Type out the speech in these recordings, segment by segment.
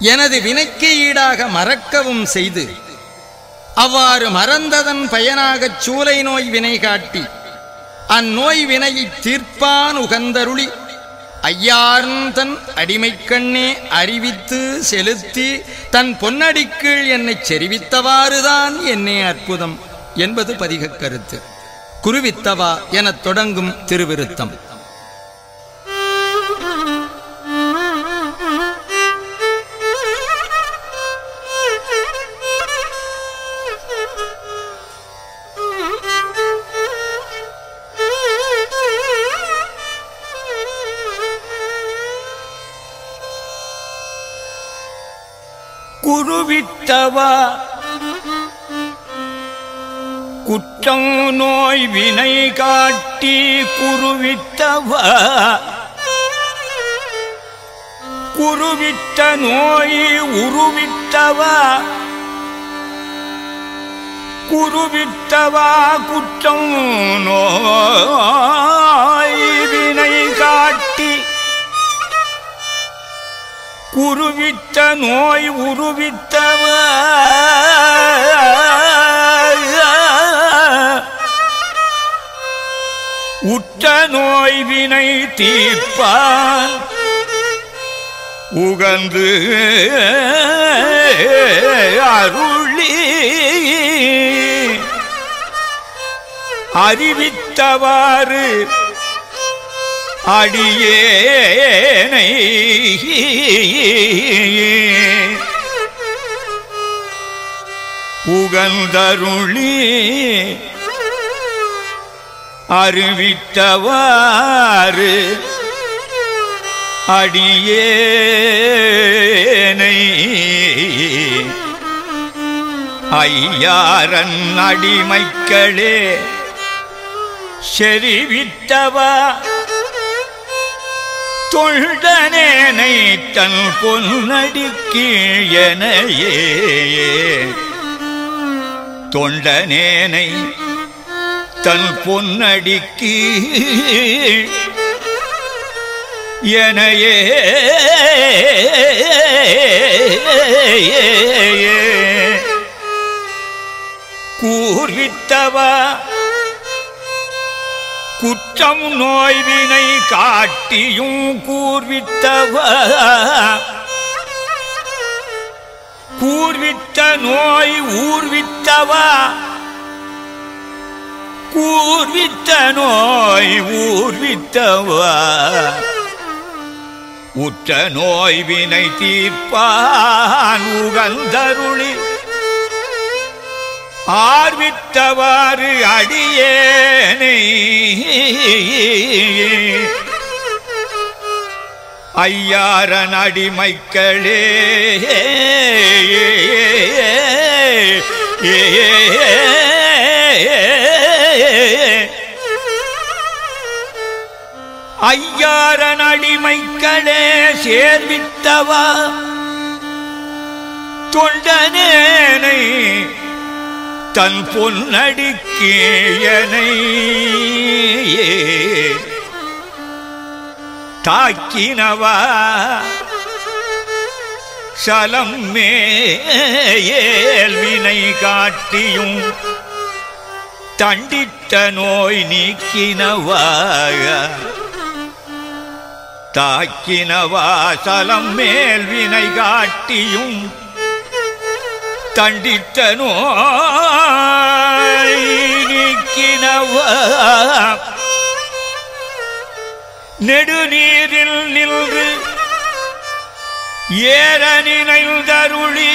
எனது வினைக்கு ஈடாக மறக்கவும் செய்து அவ்வாறு மறந்ததன் பயனாகச் சூலை நோய் வினை காட்டி அந்நோய் வினையைத் தீர்ப்பான் உகந்தருளி ஐயார்ந்தன் தன் அடிமைக்கண்ணே அறிவித்து செலுத்தி தன் பொன்னடிக்கீழ் என்னைச் செறிவித்தவாறுதான் என்னே அற்புதம் என்பது பதிகக் கருத்து. குருவித்தவா எனத் தொடங்கும் திருவிருத்தம். குருவித்தவா குற்றம் நோய் வினை காட்டி குருவித்தவா குருவித்த நோய் உருவித்தவா குருவித்தவா குற்றம் நோய் உருவித்த நோய் உருவித்தவ உற்ற நோய் வினை தீர்ப்பான். உகந்து அருளி. அறிவித்தவாறு அடியேனை. உகந்தருளி அறிவித்தவாறு அடியேனை. ஐயாரன் அடிமைக்களே செறிவித்தவா தொழுதனேனை தன் பொன்னடிக்கீழனையே தொண்டனேனை தன் பொன்னடிக்கு எனையே. கூர்வித்தவா குற்றம் நோய்வினை காட்டியும் கூர்வித்தவ கூர்வித்த நோய் ஊர்வித்தவா கூர்வித்த நோய் ஊர்வித்தவா உற்ற நோய் வினை தீர்ப்பான் உகந்தருளி ஆர்வித்தவாறு அடியேனை. ஐயாரன் அடிமைக்களே. ஐயாரன் அடிமைக்களே சேர்வித்தவா தொண்டனேனை தன் பொன்னடிக்கேயனை தாக்கினவா? சலம் மேல்வினை காட்டியும் தண்டித்த நோய் நீக்கினவாக தாக்கினவா? சலம் மேல்வினை காட்டியும் தண்டித்த நெடுநீரில் நின்று ஏற நினைந்தருளி.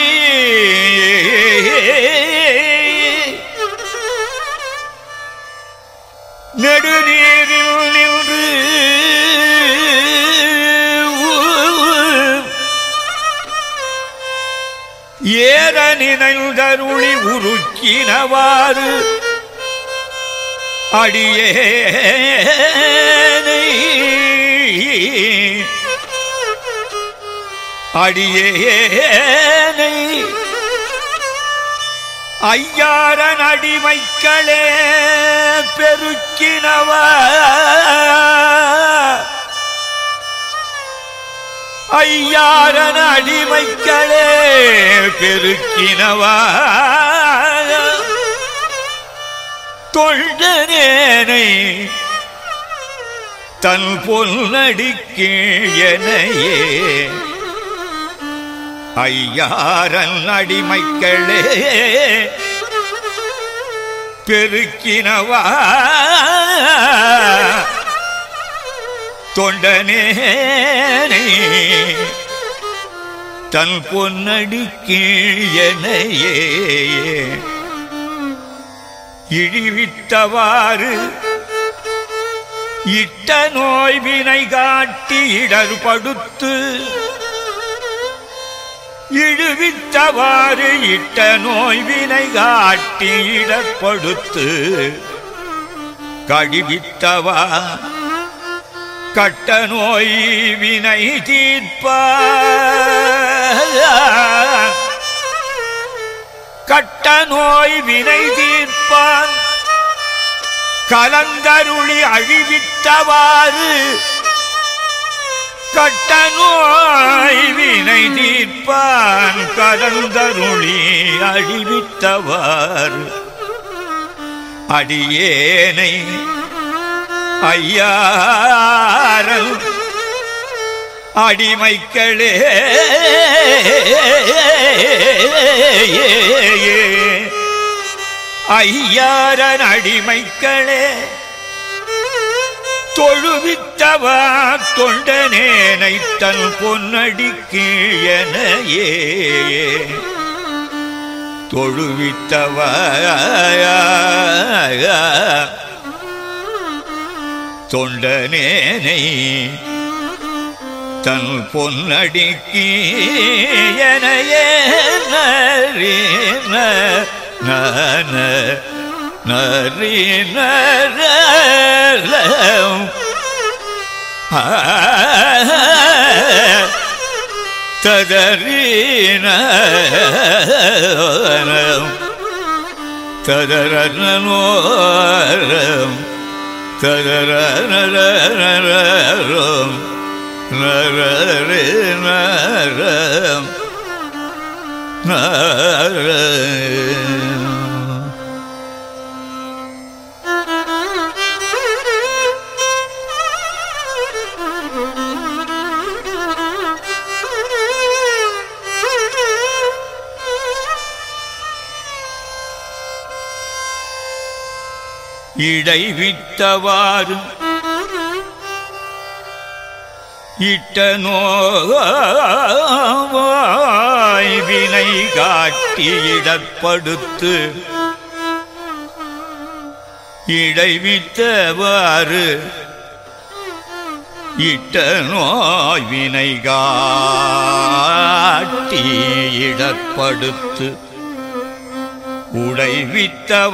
ஏற நினைந்தருளி உருக்கினவாறு. அடியே அடியேனை. ஐயாரன் அடிமைக்களே பெருக்கினவா. ஐயாரன் அடிமைக்களே பெருக்கினவா? தொண்டனேனை தன் பொன்னடிக்கு எனையே. ஐயாரன் அடிமைக்களே பெருக்கினவா? தொண்டனே தன் பொன்னடி கீழனையே இழிவித்தவாறு இட்ட நோய் வினை காட்டி இடர்படுத்து இழுவித்தவாறு இட்ட நோய் வினை காட்டி இடர்படுத்து கழிவித்தவா கட்ட நோய் வினை தீர்ப்ப. கட்ட நோய் வினை தீர்ப்பான். கலந்தருளி அழிவித்தவாறு கட்ட நோய் வினை தீர்ப்பான். கலந்தருளி அழிவித்தவாறு அடியேனை ஐயாரல் அடிமைக்களே. ஐயாரன் அடிமைக்களே. தொழுவித்தவா தொண்டனேனை தன் பொன்னடிக்கு எனையே தொழுவித்தவா தொண்டனேனை தன் பொன்னடிக்கு எனையே நரீன நன நரீன ததரனோரம் நரம் நரம் இடைவித்தவாறு இட்ட நோய் வினை காட்டி இடப்படுத்து இடைவித்தவாறு இட்ட நோய் வினை காட்டி இடப்படுத்து உடைவித்தவாறு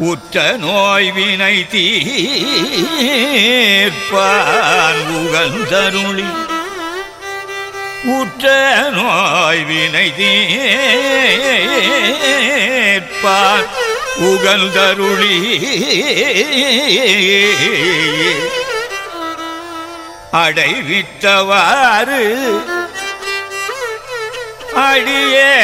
உற்ற நோய் வினை தீர்ப்பான் உகந்தருளி. உற்ற நோய் வினை தீர்ப்பான் உகந்தருளி. அடைவித்தவாறு அடியே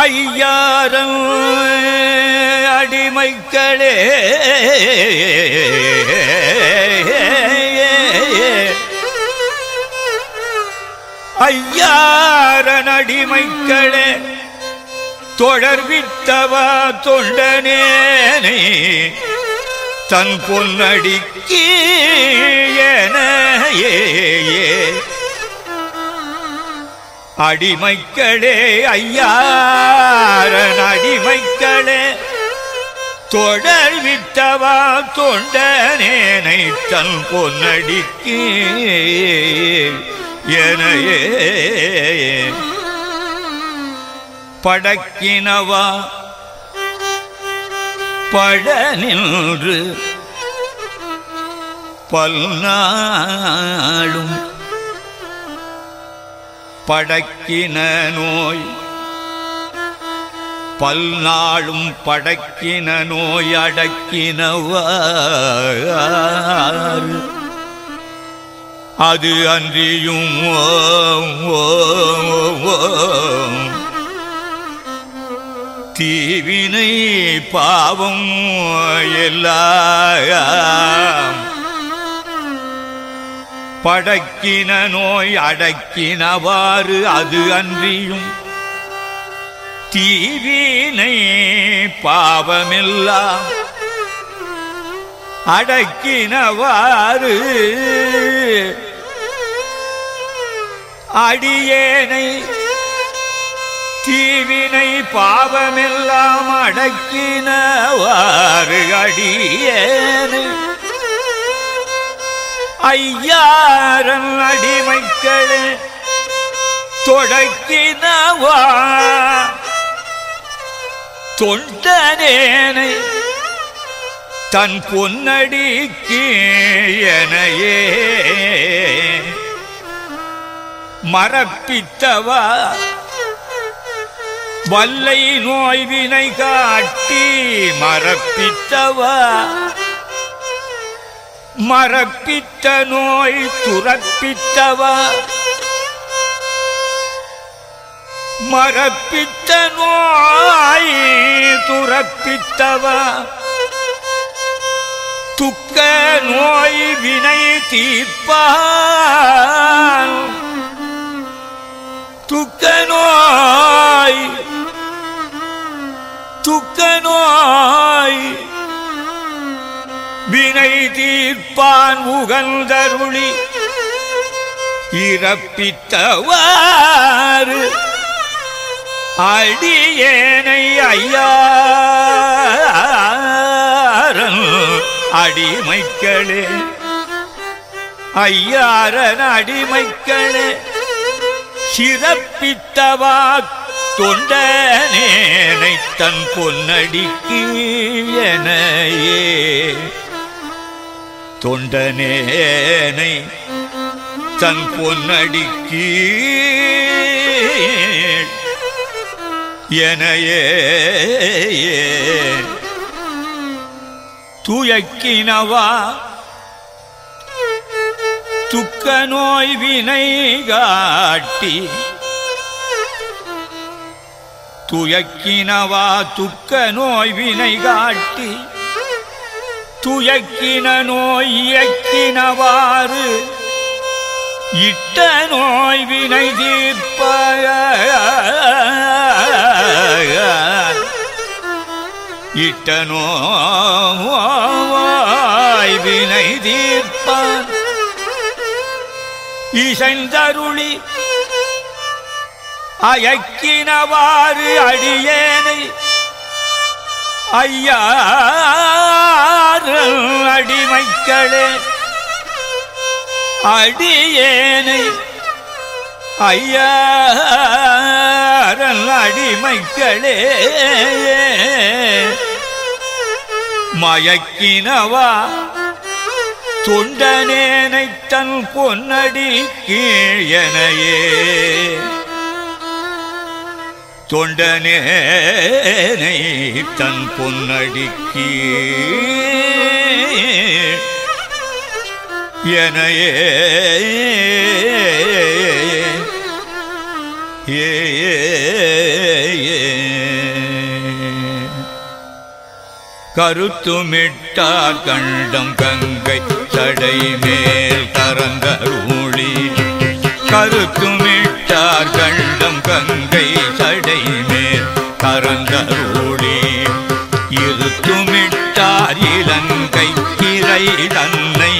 ஐயாரம் அடிமைக்களே ஐயாரன் அடிமைக்களே தொடர்வித்தவா தொண்டனேனே தன் பொன்னடிக்கு ஏ அடிமைக்களே ஐயாரன் அடிமைக்களே. தொடர் விட்டவா தொண்டனேனை தன் பொன்னடிக்கு எனையே. படக்கினவா பட நின்று பல்நாளும் படக்கின நோய் பல்நாளும் படக்கின நோய் அடக்கினவார். அது அன்றியும் தீவினை பாவம் எல்லாம். படக்கின நோய் அடக்கினவாறு அது அன்றியும். தீவினை பாவமில்லா. அடக்கினவாறு அடியேனை. தீவினை பாவமெல்லாம் அடக்கினவாறு அடியேனை. ஐயாரன் அடிமைக்களே தொடக்கினவா? தொண்டனேனை தன் பொன்னடிக்கு எனையே மரப்பித்தவா வல்லை நோய்வினை காட்டி மரப்பித்தவா மறப்பித்த நோய் துறப்பித்தவா? மறப்பித்த நோய் துறப்பித்தவா? துக்க நோய் வினை தீர்ப்பா? புகழ்ந்தருளி இறப்பித்தவாறு அடியேனை ஐயாரன் அடிமைக்களே ஐயாரன் அடிமைக்களே சிறப்பித்தவா தொண்டனேனை தன் பொன்னடிக்கு எனையே. தொண்டனேனை தன் பொன்னடிக்கு எனையே துயக்கினவா? துக்க நோய் வினை காட்டி. துயக்கினவா? துக்க நோய் வினை காட்டி. துயக்கின நோய் இயக்கினவாறு இட்ட நோய் வினை தீர்ப்ப இட்ட நோய் வினை தீர்ப்பான் இசைந்தருளி அயக்கினவாறு அடியேனை ஐயா அடிமைக்களே அடியேனை ஐயாரல் அடிமைக்களே மயக்கினவா தொண்டனேனை தன் பொன்னடி கீழ் எனையே. தொண்டனேனை தன் பொன்னடிக்கு. எனையே ஏ கருத்துமிட்டார் கண்டம் கங்கை சடை மேல் கரந்தருளி கண்டார் கண்டம் கங்கை சடை மேல் கரந்தருளி இருத்துமிட்டார் இலங்கை இறை தன்னை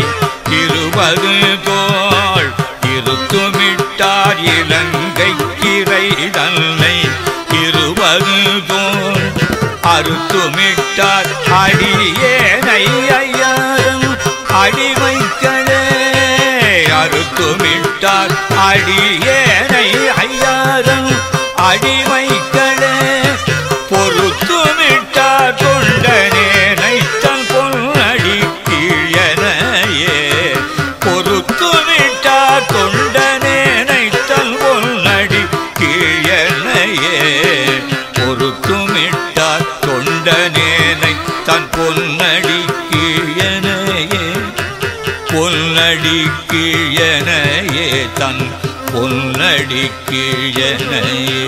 இருபது போல். இருத்துமிட்டார் இலங்கை இறை தன்னை இருபது போல். அறுத்துமிட்டார் அடியேனை ஐயாரம் அடிமைக்களே அறுத்துமிட்டார் அடியே அடிமைக்களே பொறுத்துமிட்டார் தொண்டனே தன் பொன்னடி கீழனையே. பொறுத்துமிட்டார் தொண்டனே தன் பொன்னடி கீழனையே. பொறுத்துமிட்டார் தன் பொன்னடி கீழனையே. பொன்னடி கீழனையே தன் பொன்னடி கீழனையே